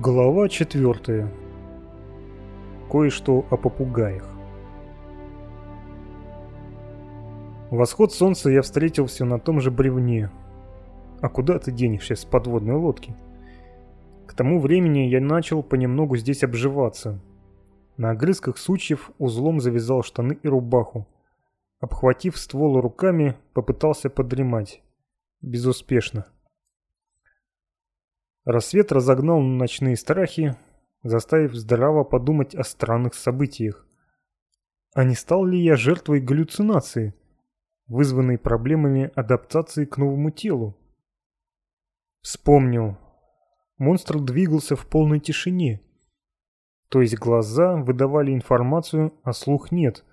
Глава 4. Кое-что о попугаях. Восход солнца я встретил все на том же бревне. А куда ты денешься с подводной лодки? К тому времени я начал понемногу здесь обживаться. На огрызках сучьев узлом завязал штаны и рубаху. Обхватив ствол руками, попытался подремать. Безуспешно. Рассвет разогнал ночные страхи, заставив здраво подумать о странных событиях. А не стал ли я жертвой галлюцинации, вызванной проблемами адаптации к новому телу? Вспомнил. Монстр двигался в полной тишине. То есть глаза выдавали информацию, а слух нет.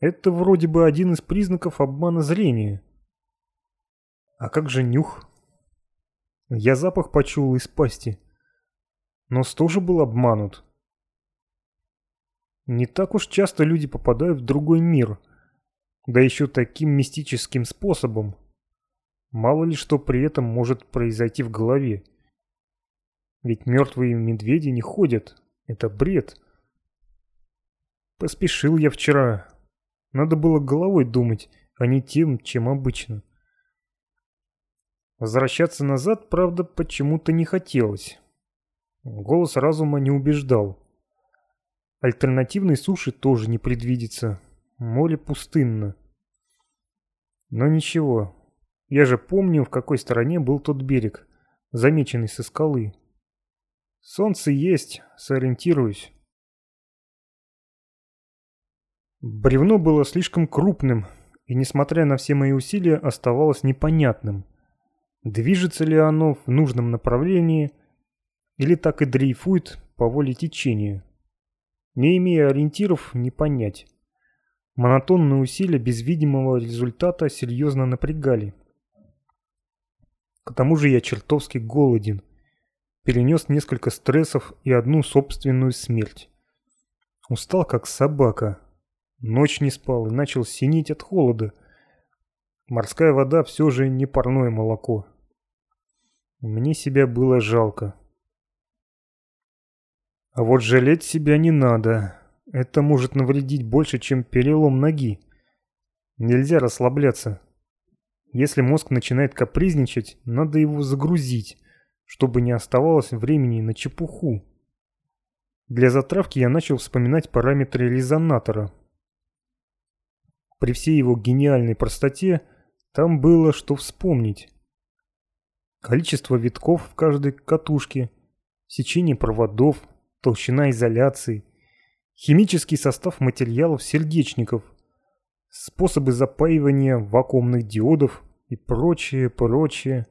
Это вроде бы один из признаков обмана зрения. А как же нюх? Я запах почуял из пасти. Нос тоже был обманут. Не так уж часто люди попадают в другой мир. Да еще таким мистическим способом. Мало ли что при этом может произойти в голове. Ведь мертвые медведи не ходят. Это бред. Поспешил я вчера. Надо было головой думать, а не тем, чем обычно. Возвращаться назад, правда, почему-то не хотелось. Голос разума не убеждал. Альтернативной суши тоже не предвидится. Море пустынно. Но ничего. Я же помню, в какой стороне был тот берег, замеченный со скалы. Солнце есть, сориентируюсь. Бревно было слишком крупным, и, несмотря на все мои усилия, оставалось непонятным. Движется ли оно в нужном направлении или так и дрейфует по воле течения? Не имея ориентиров, не понять. Монотонные усилия без видимого результата серьезно напрягали. К тому же я чертовски голоден. Перенес несколько стрессов и одну собственную смерть. Устал как собака. Ночь не спал и начал синеть от холода. Морская вода все же не парное молоко. Мне себя было жалко. А вот жалеть себя не надо. Это может навредить больше, чем перелом ноги. Нельзя расслабляться. Если мозг начинает капризничать, надо его загрузить, чтобы не оставалось времени на чепуху. Для затравки я начал вспоминать параметры резонатора. При всей его гениальной простоте там было что вспомнить количество витков в каждой катушке, сечение проводов, толщина изоляции, химический состав материалов сердечников, способы запаивания вакуумных диодов и прочее, прочее.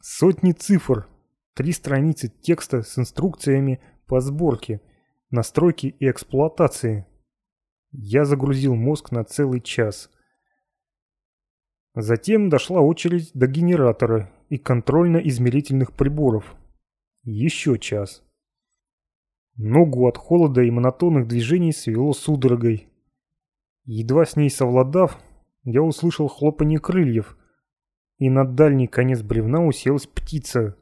Сотни цифр, три страницы текста с инструкциями по сборке, настройке и эксплуатации. Я загрузил мозг на целый час – Затем дошла очередь до генератора и контрольно-измерительных приборов. Еще час. Ногу от холода и монотонных движений свело судорогой. Едва с ней совладав, я услышал хлопанье крыльев, и на дальний конец бревна уселась птица.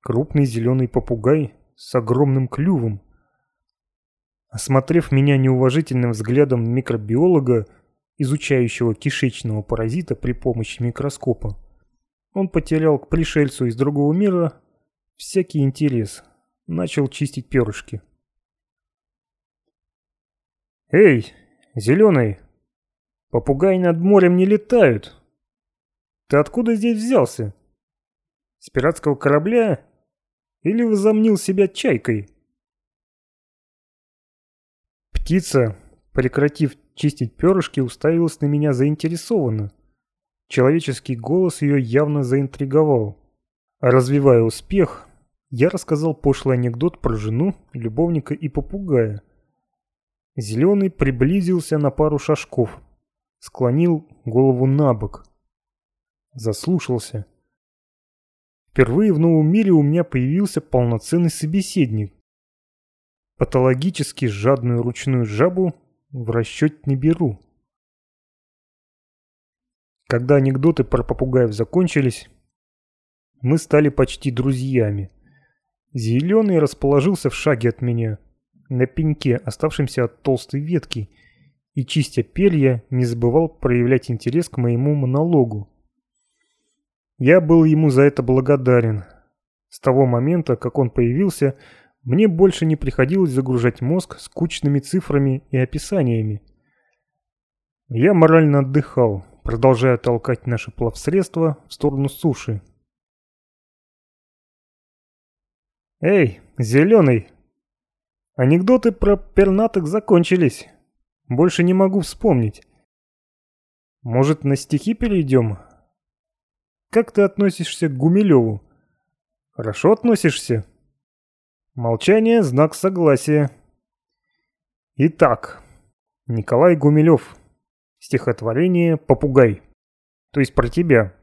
Крупный зеленый попугай с огромным клювом. Осмотрев меня неуважительным взглядом микробиолога, изучающего кишечного паразита при помощи микроскопа. Он потерял к пришельцу из другого мира всякий интерес, начал чистить перышки. «Эй, зеленый, попугаи над морем не летают. Ты откуда здесь взялся? С пиратского корабля или возомнил себя чайкой?» Птица, прекратив чистить перышки, уставилась на меня заинтересованно. Человеческий голос ее явно заинтриговал. Развивая успех, я рассказал пошлый анекдот про жену, любовника и попугая. Зеленый приблизился на пару шажков, склонил голову на бок. Заслушался. Впервые в новом мире у меня появился полноценный собеседник. Патологически жадную ручную жабу в расчет не беру. Когда анекдоты про попугаев закончились, мы стали почти друзьями. Зеленый расположился в шаге от меня, на пеньке, оставшемся от толстой ветки, и, чистя перья, не забывал проявлять интерес к моему монологу. Я был ему за это благодарен. С того момента, как он появился, мне больше не приходилось загружать мозг скучными цифрами и описаниями. Я морально отдыхал, продолжая толкать наши плавсредства в сторону суши. «Эй, зеленый!» Анекдоты про пернатых закончились. Больше не могу вспомнить. Может, на стихи перейдем? Как ты относишься к Гумилеву? Хорошо относишься? Молчание – знак согласия. Итак, Николай Гумилев. Стихотворение «Попугай». То есть про тебя.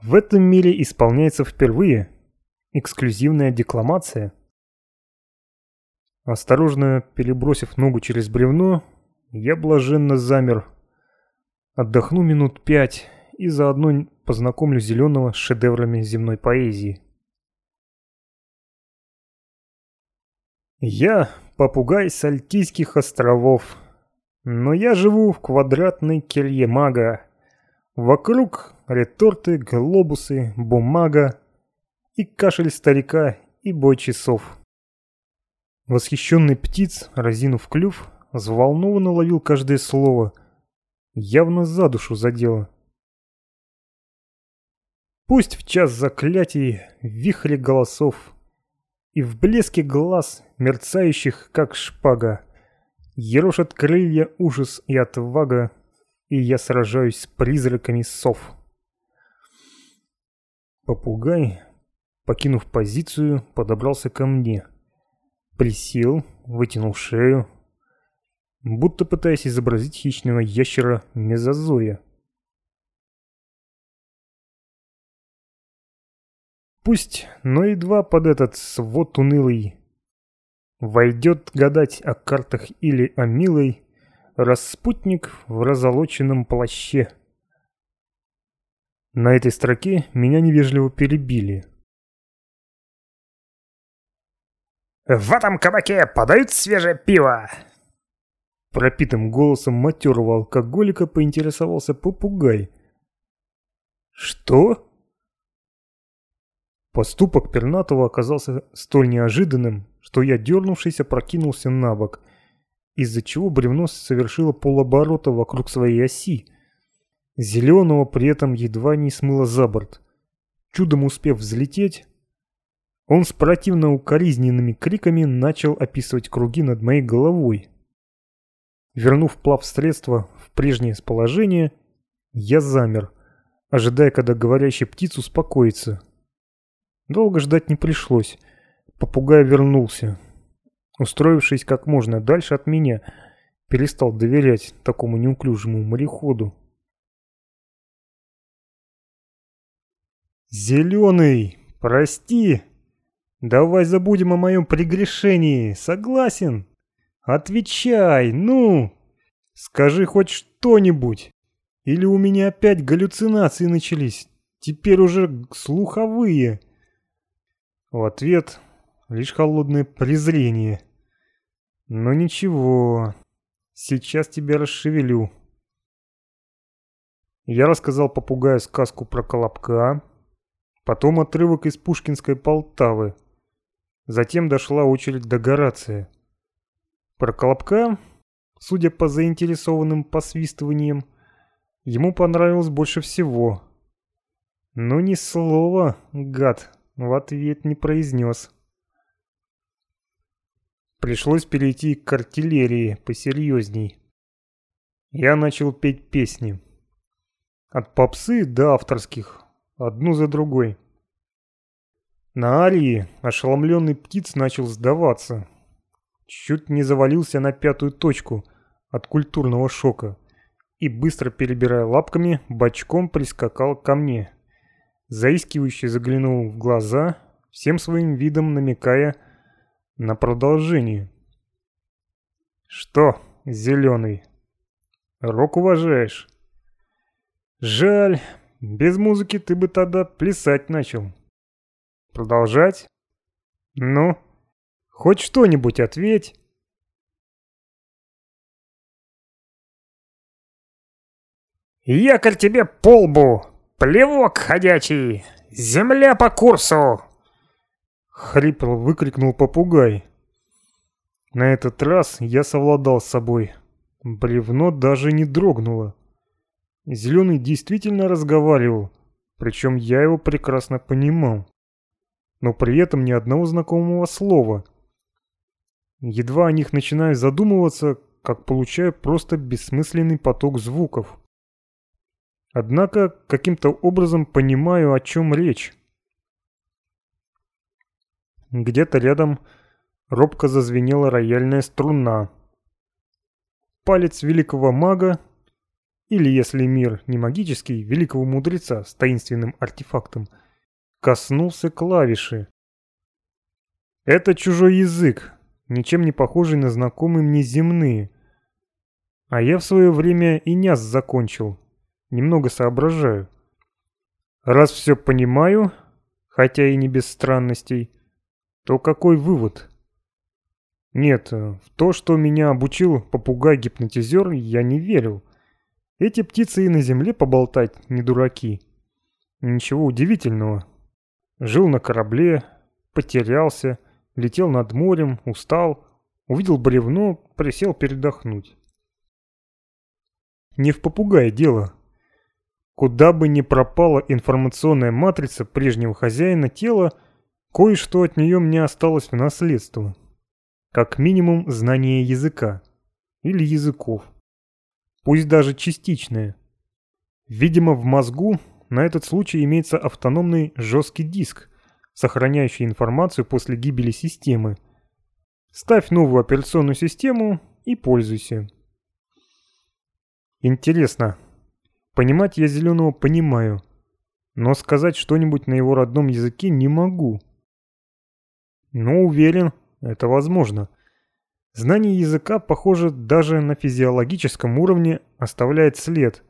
В этом мире исполняется впервые эксклюзивная декламация – Осторожно перебросив ногу через бревно, я блаженно замер. Отдохну минут пять и заодно познакомлю Зеленого с шедеврами земной поэзии. Я попугай с Альтийских островов, но я живу в квадратной келье мага. Вокруг реторты, глобусы, бумага и кашель старика и бой часов. Восхищенный птиц, разинув клюв, взволнованно ловил каждое слово. Явно за душу задело. Пусть в час заклятий, вихре голосов и в блеске глаз, мерцающих как шпага, ерошат крылья ужас и отвага, и я сражаюсь с призраками сов. Попугай, покинув позицию, подобрался ко мне — Присел, вытянул шею, будто пытаясь изобразить хищного ящера мезозоя. Пусть, но едва под этот свод унылый Войдет гадать о картах или о милой Распутник в разолоченном плаще. На этой строке меня невежливо перебили. «В этом кабаке подают свежее пиво!» Пропитым голосом матерого алкоголика поинтересовался попугай. «Что?» Поступок пернатого оказался столь неожиданным, что я, дернувшись, опрокинулся на бок, из-за чего бревно совершило полоборота вокруг своей оси. Зеленого при этом едва не смыло за борт. Чудом успев взлететь, он с противно укоризненными криками начал описывать круги над моей головой. Вернув плавсредство в прежнее положение, я замер, ожидая, когда говорящий птиц успокоится. Долго ждать не пришлось. Попугай вернулся. Устроившись как можно дальше от меня, перестал доверять такому неуклюжему мореходу. «Зеленый, прости!» Давай забудем о моем прегрешении, согласен? Отвечай, ну! Скажи хоть что-нибудь. Или у меня опять галлюцинации начались, теперь уже слуховые. В ответ лишь холодное презрение. Но ничего, сейчас тебя расшевелю. Я рассказал попугаю сказку про Колобка, потом отрывок из Пушкинской Полтавы, Затем дошла очередь до Горация. Про Колобка, судя по заинтересованным посвистываниям, ему понравилось больше всего. Но ни слова, гад, в ответ не произнес. Пришлось перейти к артиллерии посерьезней. Я начал петь песни. От попсы до авторских, одну за другой. На Арии ошеломленный птиц начал сдаваться. Чуть не завалился на пятую точку от культурного шока и, быстро перебирая лапками, бочком прискакал ко мне. Заискивающе заглянул в глаза, всем своим видом намекая на продолжение. «Что, зеленый, рок уважаешь?» «Жаль, без музыки ты бы тогда плясать начал». Продолжать? Ну, хоть что-нибудь ответь. «Якорь тебе по лбу! Плевок ходячий! Земля по курсу!» Хрипло выкрикнул попугай. На этот раз я совладал с собой. Бревно даже не дрогнуло. Зеленый действительно разговаривал, причем я его прекрасно понимал. Но при этом ни одного знакомого слова. Едва о них начинаю задумываться, как получаю просто бессмысленный поток звуков. Однако каким-то образом понимаю, о чем речь. Где-то рядом робко зазвенела рояльная струна. Палец великого мага, или если мир не магический, великого мудреца с таинственным артефактом, коснулся клавиши. Это чужой язык, ничем не похожий на знакомые мне земные. А я в свое время и няс закончил, немного соображаю. Раз все понимаю, хотя и не без странностей, то какой вывод? Нет, в то, что меня обучил попугай-гипнотизер, я не верил. Эти птицы и на земле поболтать не дураки. Ничего удивительного. Жил на корабле, потерялся, летел над морем, устал, увидел бревно, присел передохнуть. Не в попугае дело. Куда бы ни пропала информационная матрица прежнего хозяина тела, кое-что от нее мне осталось в наследство. Как минимум знание языка. Или языков. Пусть даже частичное. Видимо, в мозгу на этот случай имеется автономный жесткий диск, сохраняющий информацию после гибели системы. Ставь новую операционную систему и пользуйся. Интересно, Понимать я Зеленого понимаю, но сказать что-нибудь на его родном языке не могу. Но уверен, это возможно. Знание языка, похоже, даже на физиологическом уровне оставляет след.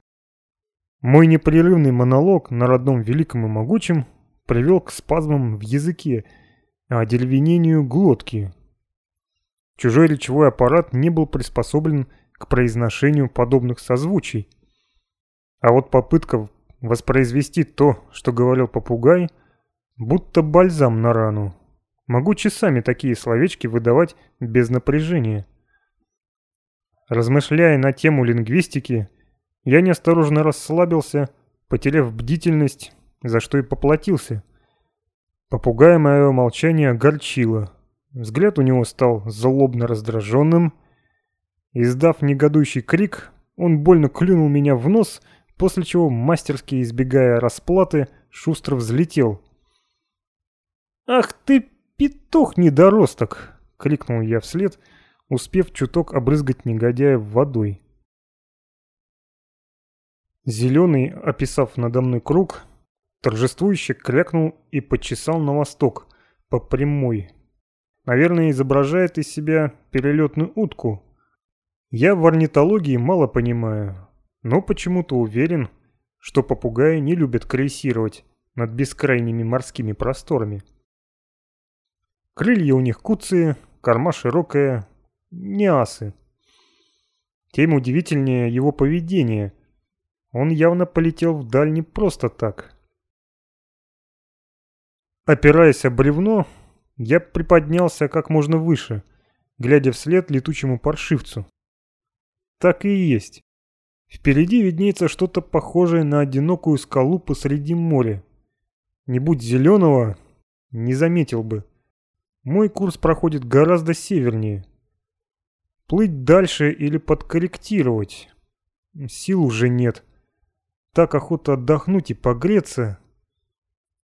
Мой непрерывный монолог на родном великом и могучем привел к спазмам в языке, а деревенению глотки. Чужой речевой аппарат не был приспособлен к произношению подобных созвучий. А вот попытка воспроизвести то, что говорил попугай, будто бальзам на рану. Могу часами такие словечки выдавать без напряжения. Размышляя на тему лингвистики, я неосторожно расслабился, потеряв бдительность, за что и поплатился. Попугай мое молчание огорчило. Взгляд у него стал злобно раздраженным. Издав негодующий крик, он больно клюнул меня в нос после чего, мастерски избегая расплаты, шустро взлетел. «Ах ты, петух-недоросток!» — крикнул я вслед, успев чуток обрызгать негодяя водой. Зеленый, описав надо мной круг, торжествующе крякнул и почесал на восток, по прямой. Наверное, изображает из себя перелетную утку. Я в орнитологии мало понимаю, но почему-то уверен, что попугаи не любят крейсировать над бескрайними морскими просторами. Крылья у них куцые, корма широкая, не асы. Тем удивительнее его поведение. Он явно полетел вдаль не просто так. Опираясь о бревно, я приподнялся как можно выше, глядя вслед летучему паршивцу. Так и есть. Впереди виднеется что-то похожее на одинокую скалу посреди моря. Не будь зеленого, не заметил бы. Мой курс проходит гораздо севернее. Плыть дальше или подкорректировать? Сил уже нет. Так охота отдохнуть и погреться.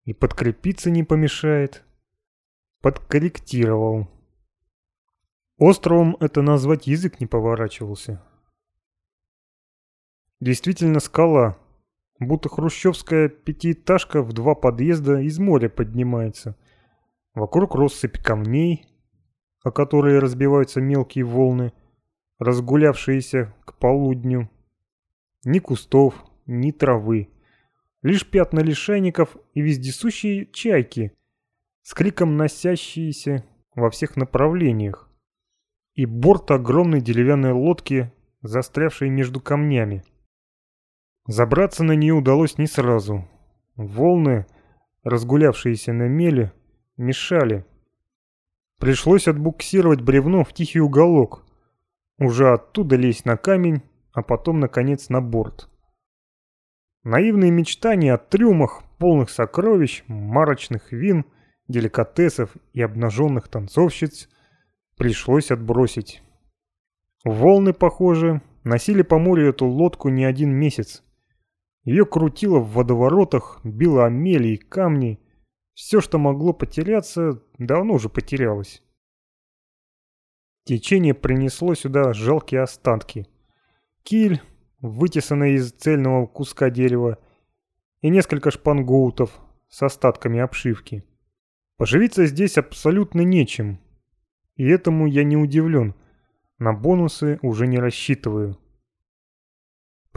И подкрепиться не помешает. Подкорректировал. Островом это назвать язык не поворачивался. Действительно скала. Будто хрущевская пятиэтажка в два подъезда из моря поднимается. Вокруг россыпь камней, о которые разбиваются мелкие волны, разгулявшиеся к полудню. Ни кустов, ни травы. Лишь пятна лишайников и вездесущие чайки, с криком носящиеся во всех направлениях, и борт огромной деревянной лодки, застрявшей между камнями. Забраться на нее удалось не сразу. Волны, разгулявшиеся на меле, мешали. Пришлось отбуксировать бревно в тихий уголок, уже оттуда лезть на камень, а потом, наконец, на борт. Наивные мечтания о трюмах, полных сокровищ, марочных вин, деликатесов и обнаженных танцовщиц пришлось отбросить. Волны, похоже, носили по морю эту лодку не один месяц. Ее крутило в водоворотах, било о и камни. Все, что могло потеряться, давно уже потерялось. Течение принесло сюда жалкие остатки. Киль, вытесанный из цельного куска дерева, и несколько шпангоутов с остатками обшивки. Поживиться здесь абсолютно нечем. И этому я не удивлен. На бонусы уже не рассчитываю.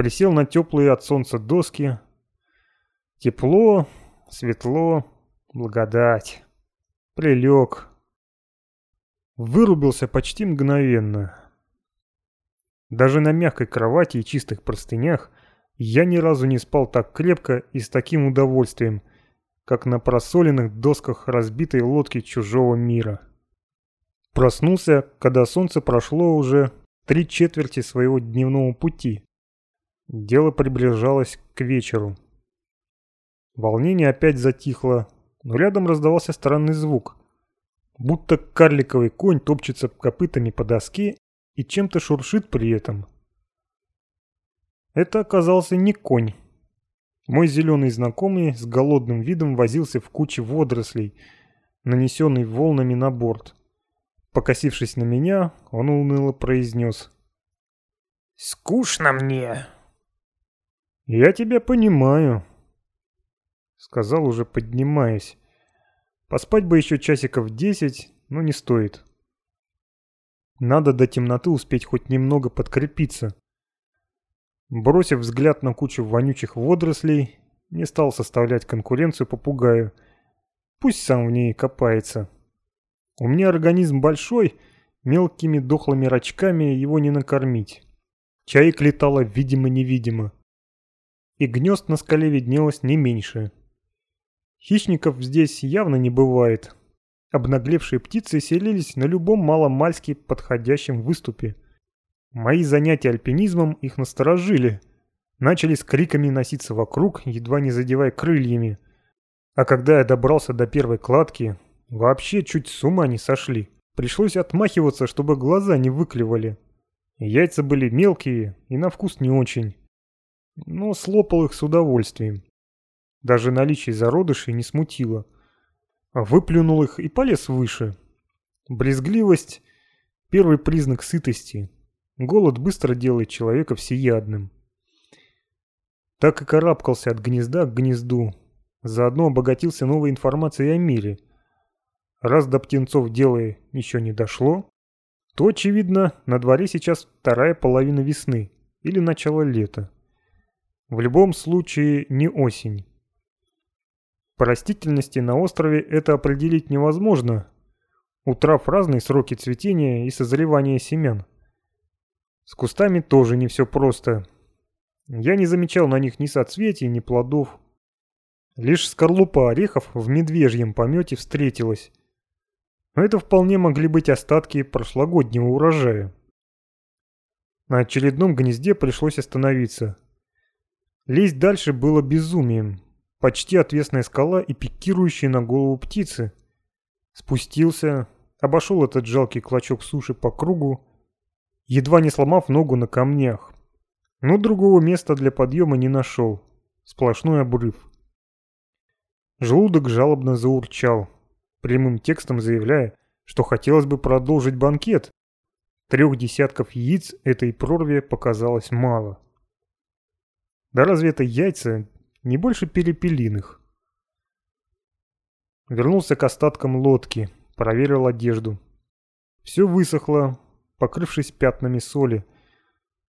Присел на теплые от солнца доски. Тепло, светло, благодать. Прилег, Вырубился почти мгновенно. Даже на мягкой кровати и чистых простынях я ни разу не спал так крепко и с таким удовольствием, как на просоленных досках разбитой лодки чужого мира. Проснулся, когда солнце прошло уже три четверти своего дневного пути. Дело приближалось к вечеру. Волнение опять затихло, но рядом раздавался странный звук будто карликовый конь топчется копытами по доске и чем-то шуршит при этом. Это оказался не конь. Мой зеленый знакомый с голодным видом возился в куче водорослей, нанесенной волнами на борт. Покосившись на меня, он уныло произнес. «Скучно мне». «Я тебя понимаю», — сказал уже поднимаясь. Поспать бы еще часиков десять, но не стоит. Надо до темноты успеть хоть немного подкрепиться. Бросив взгляд на кучу вонючих водорослей, не стал составлять конкуренцию попугаю. Пусть сам в ней копается. У меня организм большой, мелкими дохлыми рачками его не накормить. Чаек летала видимо-невидимо. И гнезд на скале виднелось не меньше. Хищников здесь явно не бывает. Обнаглевшие птицы селились на любом маломальски подходящем выступе. Мои занятия альпинизмом их насторожили. Начали с криками носиться вокруг, едва не задевая крыльями. А когда я добрался до первой кладки, вообще чуть с ума не сошли. Пришлось отмахиваться, чтобы глаза не выклевали. Яйца были мелкие и на вкус не очень. Но слопал их с удовольствием. Даже наличие зародышей не смутило. Выплюнул их и полез выше. Брезгливость – первый признак сытости. Голод быстро делает человека всеядным. Так и карабкался от гнезда к гнезду. Заодно обогатился новой информацией о мире. Раз до птенцов дело еще не дошло, то, очевидно, на дворе сейчас вторая половина весны или начало лета. В любом случае не осень. По растительности на острове это определить невозможно. У трав разные сроки цветения и созревания семян. С кустами тоже не все просто. Я не замечал на них ни соцветий, ни плодов. Лишь скорлупа орехов в медвежьем помете встретилась. Но это вполне могли быть остатки прошлогоднего урожая. На очередном гнезде пришлось остановиться. Лезть дальше было безумием. Почти отвесная скала и пикирующие на голову птицы. Спустился, обошел этот жалкий клочок суши по кругу, едва не сломав ногу на камнях. Но другого места для подъема не нашел. Сплошной обрыв. Желудок жалобно заурчал, прямым текстом заявляя, что хотелось бы продолжить банкет. Трех десятков яиц этой прорве показалось мало. Да разве это яйца не больше перепелиных. Вернулся к остаткам лодки, проверил одежду. Все высохло, покрывшись пятнами соли.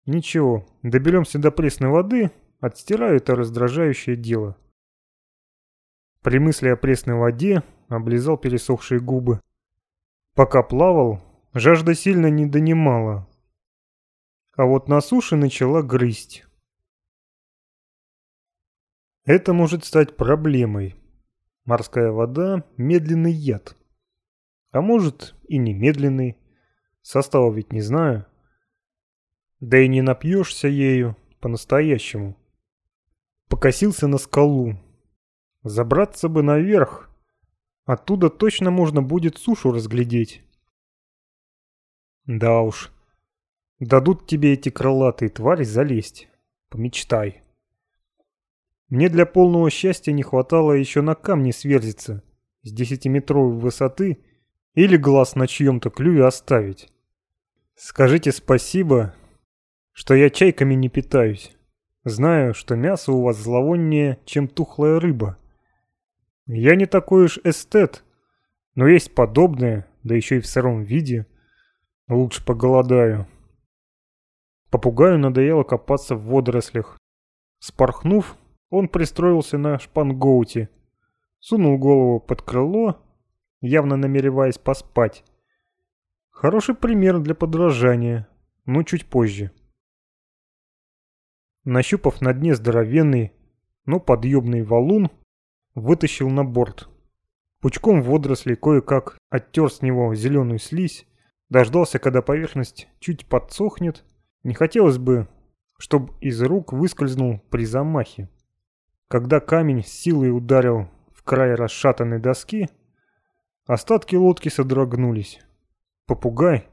Ничего, доберемся до пресной воды, отстираю это раздражающее дело. При мысли о пресной воде облизал пересохшие губы. Пока плавал, жажда сильно не донимала. А вот на суше начала грызть. Это может стать проблемой. Морская вода – медленный яд. А может и немедленный. Состава ведь не знаю. Да и не напьешься ею по-настоящему. Покосился на скалу. Забраться бы наверх. Оттуда точно можно будет сушу разглядеть. Да уж. Дадут тебе эти крылатые твари залезть. Помечтай. Мне для полного счастья не хватало еще на камне сверзиться с десятиметровой высоты или глаз на чьем-то клюве оставить. Скажите спасибо, что я чайками не питаюсь. Знаю, что мясо у вас зловоннее, чем тухлая рыба. Я не такой уж эстет, но есть подобное, да еще и в сыром виде. Лучше поголодаю. Попугаю надоело копаться в водорослях. Спорхнув, он пристроился на шпангоуте, сунул голову под крыло, явно намереваясь поспать. Хороший пример для подражания, но чуть позже. Нащупав на дне здоровенный, но подъемный валун, вытащил на борт. Пучком водорослей кое-как оттер с него зеленую слизь, дождался, когда поверхность чуть подсохнет. Не хотелось бы, чтобы из рук выскользнул при замахе. Когда камень с силой ударил в край расшатанной доски, остатки лодки содрогнулись. Попугай,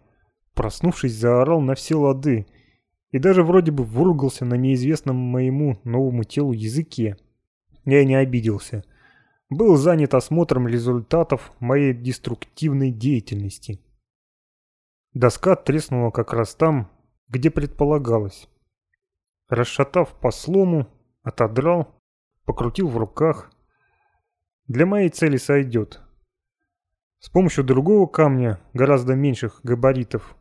проснувшись, заорал на все лады и даже вроде бы выругался на неизвестном моему новому телу языке. Я не обиделся. Был занят осмотром результатов моей деструктивной деятельности. Доска треснула как раз там, где предполагалось. Расшатав по слому, отодрал покрутил в руках. Для моей цели сойдет. С помощью другого камня, гораздо меньших габаритов,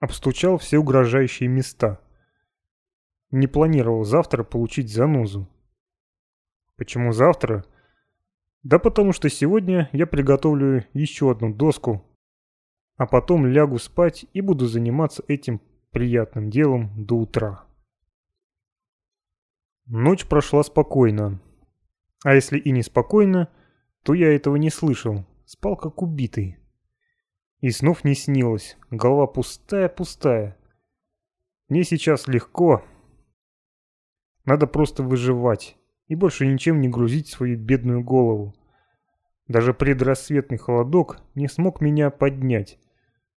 обстучал все угрожающие места. Не планировал завтра получить занозу. Почему завтра? Да потому что сегодня я приготовлю еще одну доску, а потом лягу спать и буду заниматься этим приятным делом до утра. Ночь прошла спокойно. А если и не спокойно, то я этого не слышал. Спал как убитый. И снов не снилось. Голова пустая-пустая. Мне сейчас легко. Надо просто выживать. И больше ничем не грузить свою бедную голову. Даже предрассветный холодок не смог меня поднять.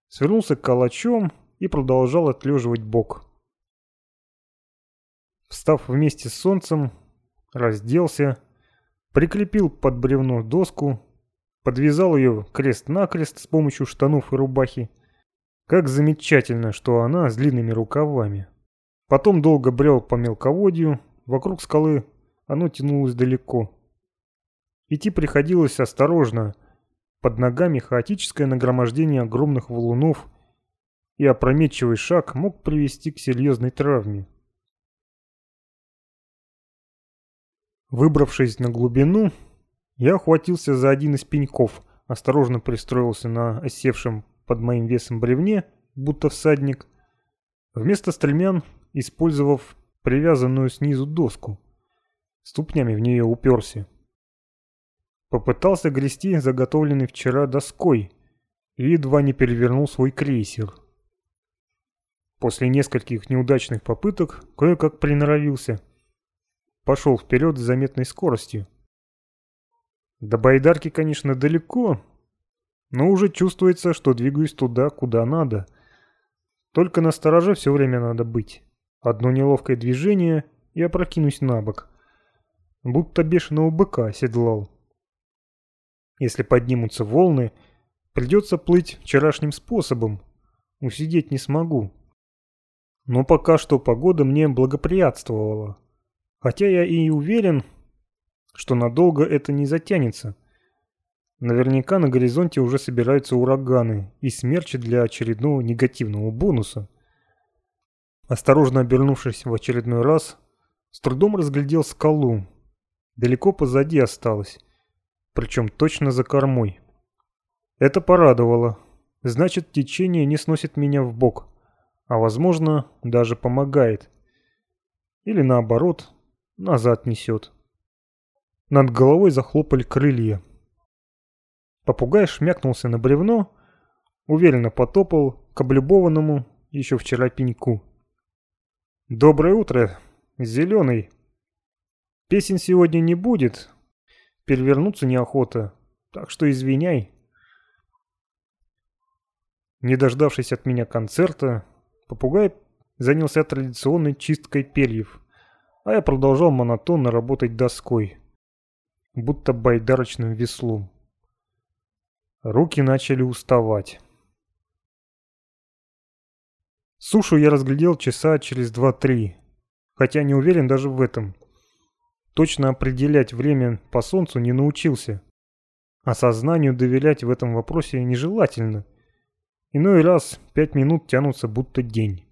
Свернулся калачом и продолжал отлеживать бок. Встав вместе с солнцем, разделся, прикрепил под бревно доску, подвязал ее крест-накрест с помощью штанов и рубахи. Как замечательно, что она с длинными рукавами. Потом долго брел по мелководью, вокруг скалы оно тянулось далеко. Идти приходилось осторожно, под ногами хаотическое нагромождение огромных валунов, и опрометчивый шаг мог привести к серьезной травме. Выбравшись на глубину, я охватился за один из пеньков, осторожно пристроился на осевшем под моим весом бревне, будто всадник, вместо стремян использовав привязанную снизу доску. Ступнями в нее уперся. Попытался грести заготовленный вчера доской и едва не перевернул свой крейсер. После нескольких неудачных попыток кое-как приноровился – пошел вперед с заметной скоростью. До байдарки, конечно, далеко, но уже чувствуется, что двигаюсь туда, куда надо. Только на стороже все время надо быть. Одно неловкое движение и опрокинусь на бок. Будто бешеного быка оседлал. Если поднимутся волны, придется плыть вчерашним способом. Усидеть не смогу. Но пока что погода мне благоприятствовала. Хотя я и уверен, что надолго это не затянется. Наверняка на горизонте уже собираются ураганы и смерчи для очередного негативного бонуса. Осторожно обернувшись в очередной раз, с трудом разглядел скалу. Далеко позади осталось. причем точно за кормой. Это порадовало. Значит, течение не сносит меня в бок, а возможно, даже помогает. Или наоборот, назад несет. Над головой захлопали крылья. Попугай шмякнулся на бревно, уверенно потопал к облюбованному еще вчера пеньку. «Доброе утро, зеленый. Песен сегодня не будет, перевернуться неохота, так что извиняй». Не дождавшись от меня концерта, попугай занялся традиционной чисткой перьев, а я продолжал монотонно работать доской, будто байдарочным веслом. Руки начали уставать. Сушу я разглядел часа через два-три, хотя не уверен даже в этом. Точно определять время по солнцу не научился. А сознанию доверять в этом вопросе нежелательно. Иной раз пять минут тянутся будто день.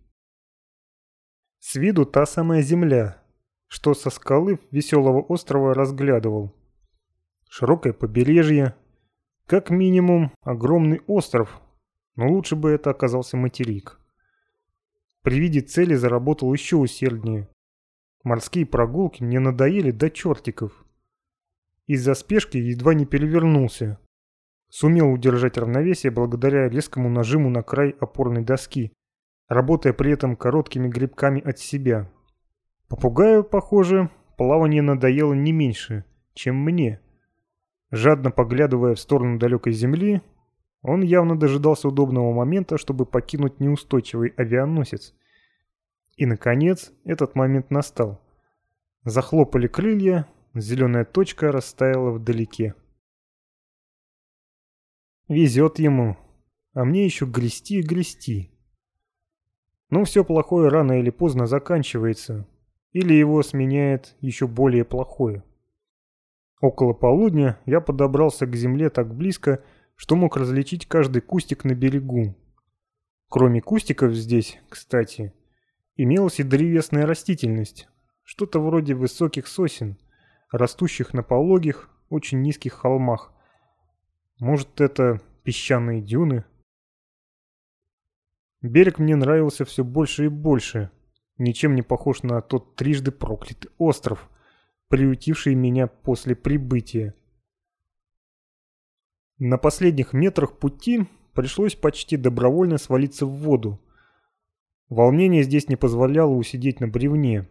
С виду та самая земля, что со скалы веселого острова разглядывал. Широкое побережье, как минимум огромный остров, но лучше бы это оказался материк. При виде цели заработал еще усерднее. Морские прогулки мне надоели до чертиков. Из-за спешки едва не перевернулся. Сумел удержать равновесие благодаря резкому нажиму на край опорной доски, работая при этом короткими грибками от себя. Попугаю, похоже, плавание надоело не меньше, чем мне. Жадно поглядывая в сторону далекой земли, он явно дожидался удобного момента, чтобы покинуть неустойчивый авианосец. И, наконец, этот момент настал. Захлопали крылья, зеленая точка растаяла вдалеке. Везет ему, а мне еще грести и грести. Но все плохое рано или поздно заканчивается, или его сменяет еще более плохое. Около полудня я подобрался к земле так близко, что мог различить каждый кустик на берегу. Кроме кустиков здесь, кстати, имелась и древесная растительность, что-то вроде высоких сосен, растущих на пологих, очень низких холмах. Может, это песчаные дюны? Берег мне нравился все больше и больше, ничем не похож на тот трижды проклятый остров, приютивший меня после прибытия. На последних метрах пути пришлось почти добровольно свалиться в воду. Волнение здесь не позволяло усидеть на бревне.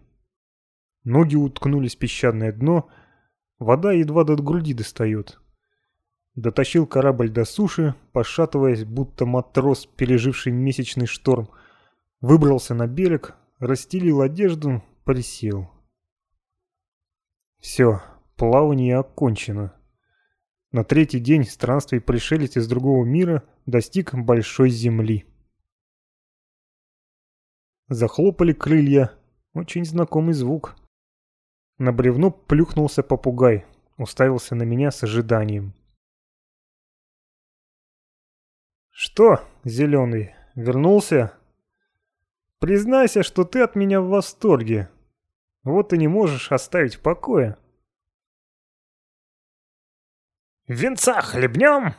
Ноги уткнулись в песчаное дно, вода едва до груди достает. Дотащил корабль до суши, пошатываясь, будто матрос, переживший месячный шторм. Выбрался на берег, расстелил одежду, присел. Все, плавание окончено. На третий день странствий пришелец из другого мира достиг большой земли. Захлопали крылья. Очень знакомый звук. На бревно плюхнулся попугай. Уставился на меня с ожиданием. «Что, зеленый, вернулся?» «Признайся, что ты от меня в восторге. Вот и не можешь оставить в покое». «Венца хлебнем?»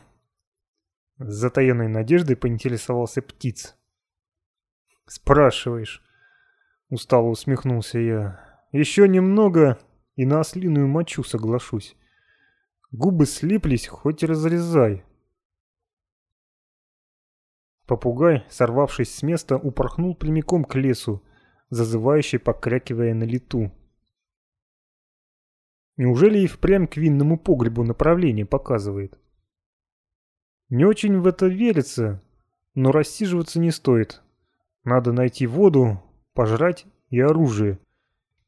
С затаенной надеждой поинтересовался птиц. «Спрашиваешь?» Устало усмехнулся я. «Еще немного и на ослиную мочу соглашусь. Губы слиплись, хоть и разрезай». Попугай, сорвавшись с места, упорхнул прямиком к лесу, зазывающий, покрякивая на лету. Неужели и впрямь к винному погребу направление показывает? Не очень в это верится, но рассиживаться не стоит. Надо найти воду, пожрать и оружие.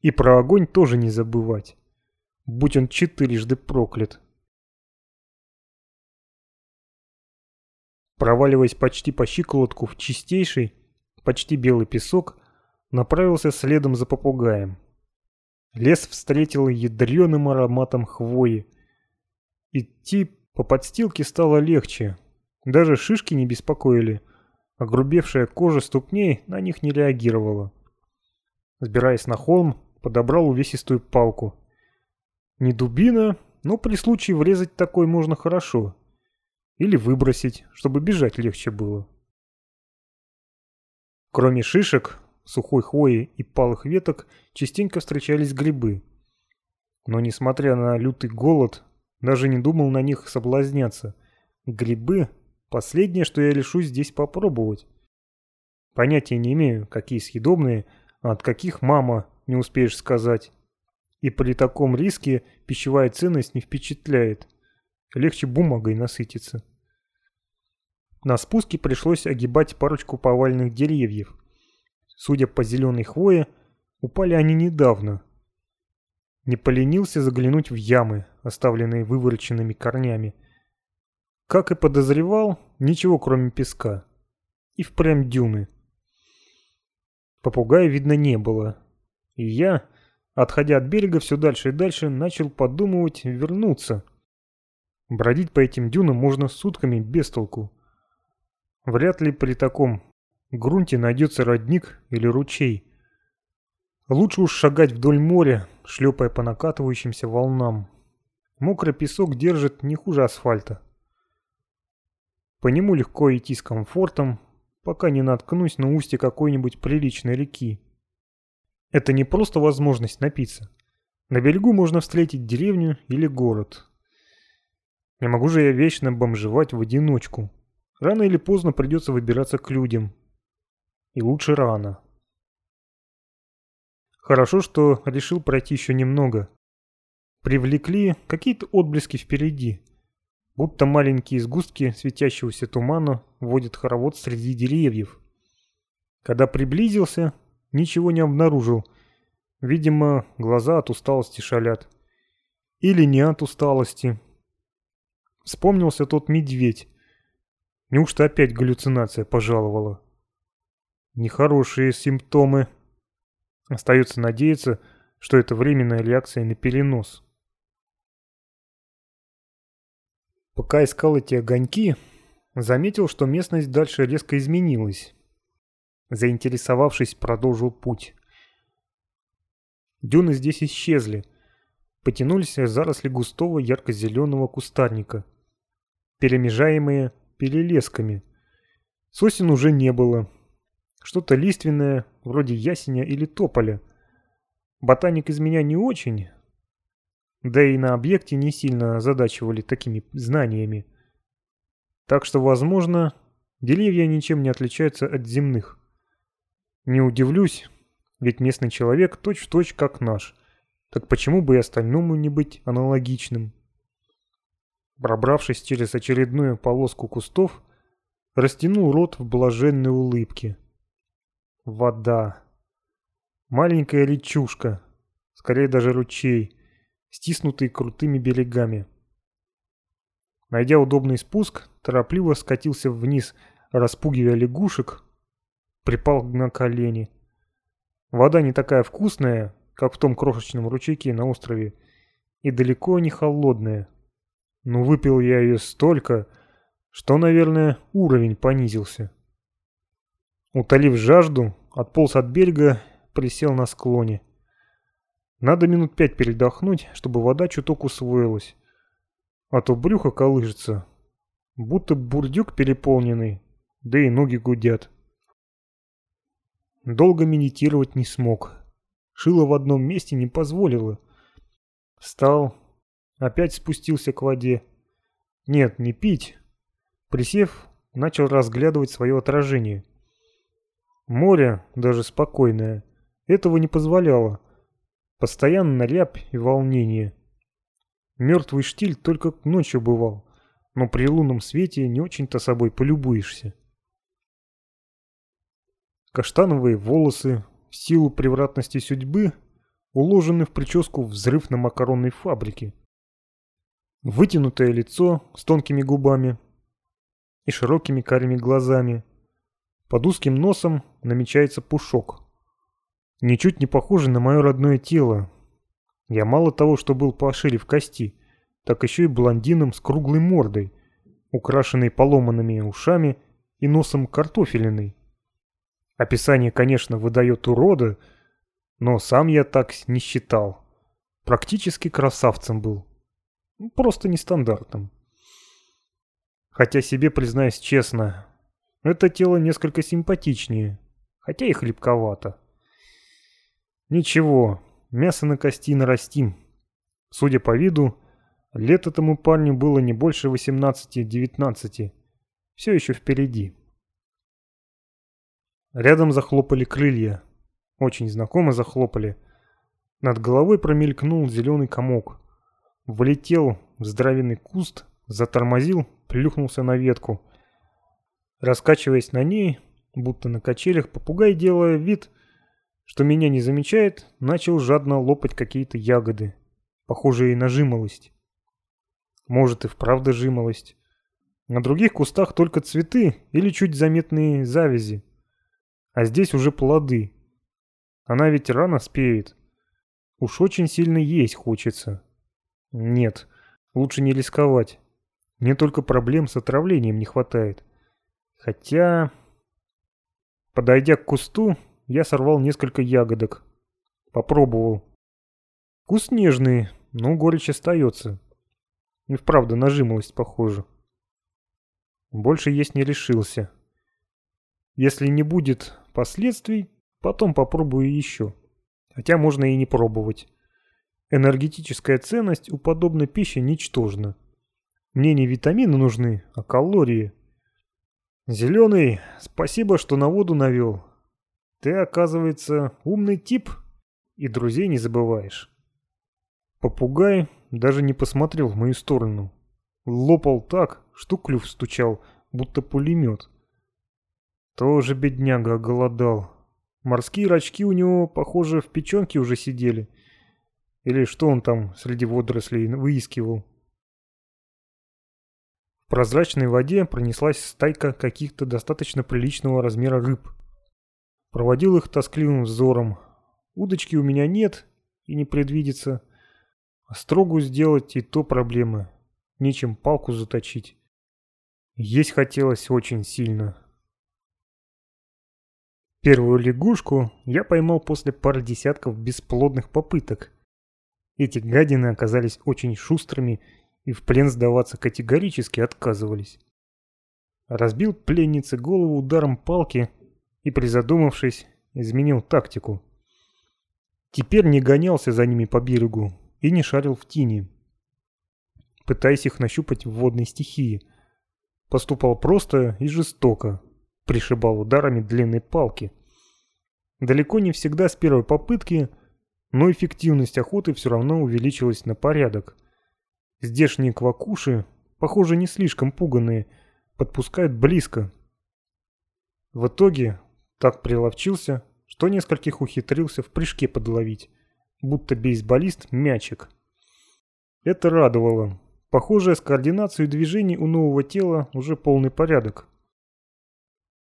И про огонь тоже не забывать. Будь он четырежды проклят. Проваливаясь почти по щиколотку в чистейший, почти белый песок, направился следом за попугаем. Лес встретил ядреным ароматом хвои. Идти по подстилке стало легче. Даже шишки не беспокоили. Огрубевшая кожа ступней на них не реагировала. Сбираясь на холм, подобрал увесистую палку. Не дубина, но при случае врезать такой можно хорошо. Или выбросить, чтобы бежать легче было. Кроме шишек, сухой хвои и палых веток частенько встречались грибы. Но несмотря на лютый голод, даже не думал на них соблазняться. Грибы – последнее, что я решу здесь попробовать. Понятия не имею, какие съедобные, а от каких мама не успеешь сказать. И при таком риске пищевая ценность не впечатляет. Легче бумагой насытиться. На спуске пришлось огибать парочку повальных деревьев. Судя по зеленой хвое, упали они недавно. Не поленился заглянуть в ямы, оставленные вывороченными корнями. Как и подозревал, ничего кроме песка. И впрямь дюны. Попугая видно не было. И я, отходя от берега все дальше и дальше, начал подумывать вернуться. Бродить по этим дюнам можно сутками без толку. Вряд ли при таком грунте найдется родник или ручей. Лучше уж шагать вдоль моря, шлепая по накатывающимся волнам. Мокрый песок держит не хуже асфальта. По нему легко идти с комфортом, пока не наткнусь на устье какой-нибудь приличной реки. Это не просто возможность напиться. На берегу можно встретить деревню или город. Не могу же я вечно бомжевать в одиночку. Рано или поздно придется выбираться к людям. И лучше рано. Хорошо, что решил пройти еще немного. Привлекли какие-то отблески впереди. Будто маленькие сгустки светящегося тумана водят хоровод среди деревьев. Когда приблизился, ничего не обнаружил. Видимо, глаза от усталости шалят. Или не от усталости. Вспомнился тот медведь, Неужто опять галлюцинация пожаловала? Нехорошие симптомы. Остается надеяться, что это временная реакция на перенос. Пока искал эти огоньки, заметил, что местность дальше резко изменилась. Заинтересовавшись, продолжил путь. Дюны здесь исчезли. Потянулись заросли густого ярко-зеленого кустарника, перемежаемые перелесками. Сосен уже не было. Что-то лиственное, вроде ясеня или тополя. Ботаник из меня не очень, да и на объекте не сильно озадачивали такими знаниями. Так что, возможно, деревья ничем не отличаются от земных. Не удивлюсь, ведь местный человек точь-в-точь точь как наш. Так почему бы и остальному не быть аналогичным? Пробравшись через очередную полоску кустов, растянул рот в блаженной улыбке. Вода. Маленькая речушка, скорее даже ручей, стиснутый крутыми берегами. Найдя удобный спуск, торопливо скатился вниз, распугивая лягушек, припал на колени. Вода не такая вкусная, как в том крошечном ручейке на острове, и далеко не холодная. Но выпил я ее столько, что, наверное, уровень понизился. Утолив жажду, отполз от берега, присел на склоне. Надо минут пять передохнуть, чтобы вода чуток усвоилась. А то брюхо колышется, будто бурдюк переполненный, да и ноги гудят. Долго медитировать не смог. Шило в одном месте не позволило. Встал, Опять спустился к воде. Нет, не пить. Присев, начал разглядывать свое отражение. Море, даже спокойное, этого не позволяло. Постоянно рябь и волнение. Мертвый штиль только ночью бывал, но при лунном свете не очень-то собой полюбуешься. Каштановые волосы, в силу превратности судьбы, уложены в прическу взрыв на макаронной фабрике. Вытянутое лицо с тонкими губами и широкими карими глазами. Под узким носом намечается пушок. Ничуть не похоже на мое родное тело. Я мало того, что был пошире в кости, так еще и блондином с круглой мордой, украшенной поломанными ушами и носом картофелиной. Описание, конечно, выдает урода, но сам я так не считал. Практически красавцем был. Ну, просто нестандартным. Хотя себе, признаюсь честно, это тело несколько симпатичнее, хотя и хлебковато. Ничего, мясо на кости нарастим. Судя по виду, лет этому парню было не больше 18-19. Все еще впереди. Рядом захлопали крылья. Очень знакомо захлопали. Над головой промелькнул зеленый комок. Влетел в здоровенный куст, затормозил, плюхнулся на ветку. Раскачиваясь на ней, будто на качелях, попугай, делая вид, что меня не замечает, начал жадно лопать какие-то ягоды, похожие на жимолость. Может и вправду жимолость. На других кустах только цветы или чуть заметные завязи. А здесь уже плоды. Она ведь рано спеет. Уж очень сильно есть хочется. Нет, лучше не рисковать. Мне только проблем с отравлением не хватает. Хотя... Подойдя к кусту, я сорвал несколько ягодок. Попробовал. Вкус нежный, но горечь остается. И вправду на жимолость похоже. Больше есть не решился. Если не будет последствий, потом попробую еще. Хотя можно и не пробовать. Энергетическая ценность у подобной пищи ничтожна. Мне не витамины нужны, а калории. Зеленый, спасибо, что на воду навел. Ты, оказывается, умный тип и друзей не забываешь. Попугай даже не посмотрел в мою сторону. Лопал так, что клюв стучал, будто пулемет. Тоже бедняга оголодал. Морские рачки у него, похоже, в печенке уже сидели. Или что он там среди водорослей выискивал. В прозрачной воде пронеслась стайка каких-то достаточно приличного размера рыб. Проводил их тоскливым взором. Удочки у меня нет и не предвидится. А строгу сделать и то проблемы. Нечем палку заточить. Есть хотелось очень сильно. Первую лягушку я поймал после пары десятков бесплодных попыток. Эти гадины оказались очень шустрыми и в плен сдаваться категорически отказывались. Разбил пленнице голову ударом палки и, призадумавшись, изменил тактику. Теперь не гонялся за ними по берегу и не шарил в тени, пытаясь их нащупать в водной стихии. Поступал просто и жестоко, пришибал ударами длинной палки. Далеко не всегда с первой попытки, но эффективность охоты все равно увеличилась на порядок. Здешние квакуши, похоже, не слишком пуганные, подпускают близко. В итоге так приловчился, что нескольких ухитрился в прыжке подловить, будто бейсболист мячик. Это радовало. Похоже, с координацией движений у нового тела уже полный порядок.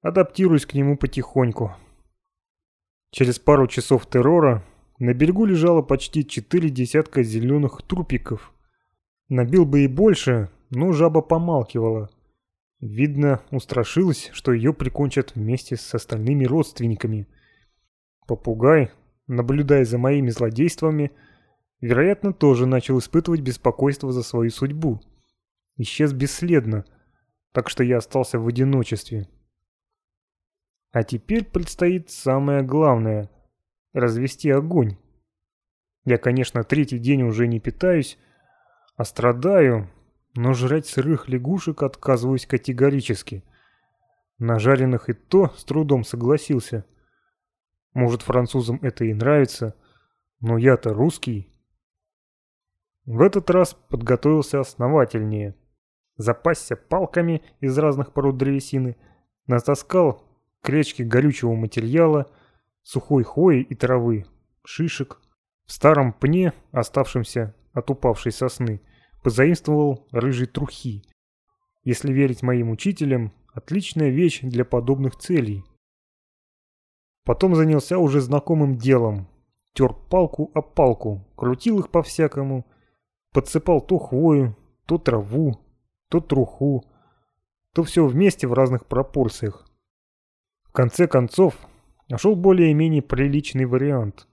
Адаптируюсь к нему потихоньку. Через пару часов террора на берегу лежало почти четыре десятка зеленых трупиков. Набил бы и больше, но жаба помалкивала. Видно, устрашилась, что ее прикончат вместе с остальными родственниками. Попугай, наблюдая за моими злодействами, вероятно, тоже начал испытывать беспокойство за свою судьбу. Исчез бесследно, так что я остался в одиночестве. А теперь предстоит самое главное – развести огонь. Я, конечно, третий день уже не питаюсь, а страдаю, но жрать сырых лягушек отказываюсь категорически. На жареных и то с трудом согласился. Может, французам это и нравится, но я-то русский. В этот раз подготовился основательнее. Запасся палками из разных пород древесины, натаскал клечки горючего материала, сухой хвои и травы, шишек. В старом пне, оставшемся от упавшей сосны, позаимствовал рыжей трухи. Если верить моим учителям, отличная вещь для подобных целей. Потом занялся уже знакомым делом. Тер палку о палку, крутил их по-всякому, подсыпал то хвою, то траву, то труху, то все вместе в разных пропорциях. В конце концов, нашел более-менее приличный вариант.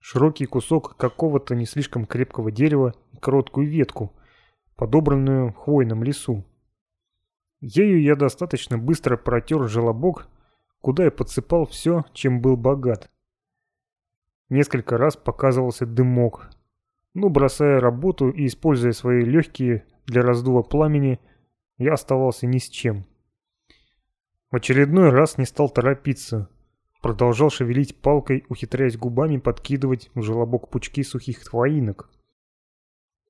Широкий кусок какого-то не слишком крепкого дерева и короткую ветку, подобранную в хвойном лесу. Ею я достаточно быстро протер желобок, куда я подсыпал все, чем был богат. Несколько раз показывался дымок, но бросая работу и используя свои легкие для раздува пламени, я оставался ни с чем. В очередной раз не стал торопиться, продолжал шевелить палкой, ухитряясь губами подкидывать в желобок пучки сухих хвоинок.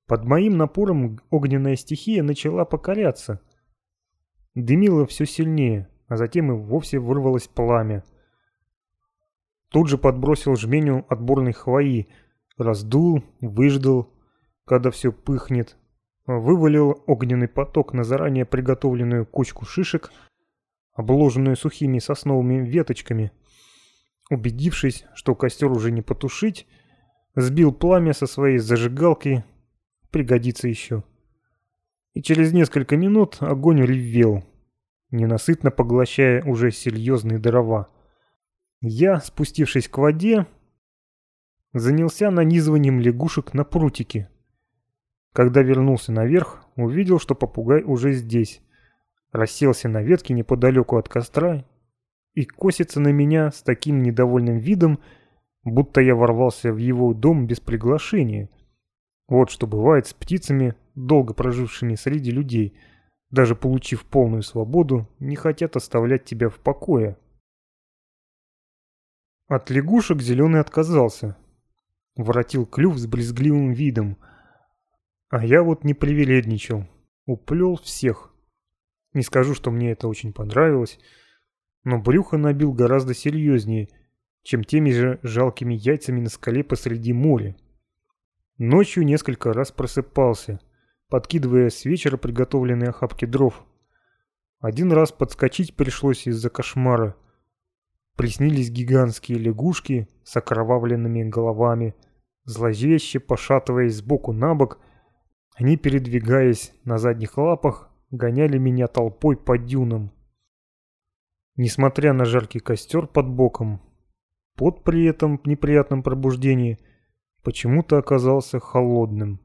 Под моим напором огненная стихия начала покоряться. Дымило все сильнее, а затем и вовсе вырвалось пламя. Тут же подбросил жменю отборной хвои, раздул, выждал, когда все пыхнет, вывалил огненный поток на заранее приготовленную кучку шишек, обложенную сухими сосновыми веточками. Убедившись, что костер уже не потушить, сбил пламя со своей зажигалки, пригодится еще. И через несколько минут огонь ревел, ненасытно поглощая уже серьезные дрова. Я, спустившись к воде, занялся нанизыванием лягушек на прутики. Когда вернулся наверх, увидел, что попугай уже здесь. Расселся на ветке неподалеку от костра и косится на меня с таким недовольным видом, будто я ворвался в его дом без приглашения. Вот что бывает с птицами, долго прожившими среди людей – даже получив полную свободу, не хотят оставлять тебя в покое. От лягушек зеленый отказался. Воротил клюв с брезгливым видом. А я вот не привередничал. Уплел всех. Не скажу, что мне это очень понравилось, но брюхо набил гораздо серьезнее, чем теми же жалкими яйцами на скале посреди моря. Ночью несколько раз просыпался – подкидывая с вечера приготовленные охапки дров. Один раз подскочить пришлось из-за кошмара. Приснились гигантские лягушки с окровавленными головами. Зловеще пошатываясь сбоку на бок, они, передвигаясь на задних лапах, гоняли меня толпой по дюнам. Несмотря на жаркий костер под боком, под при этом неприятном пробуждении почему-то оказался холодным.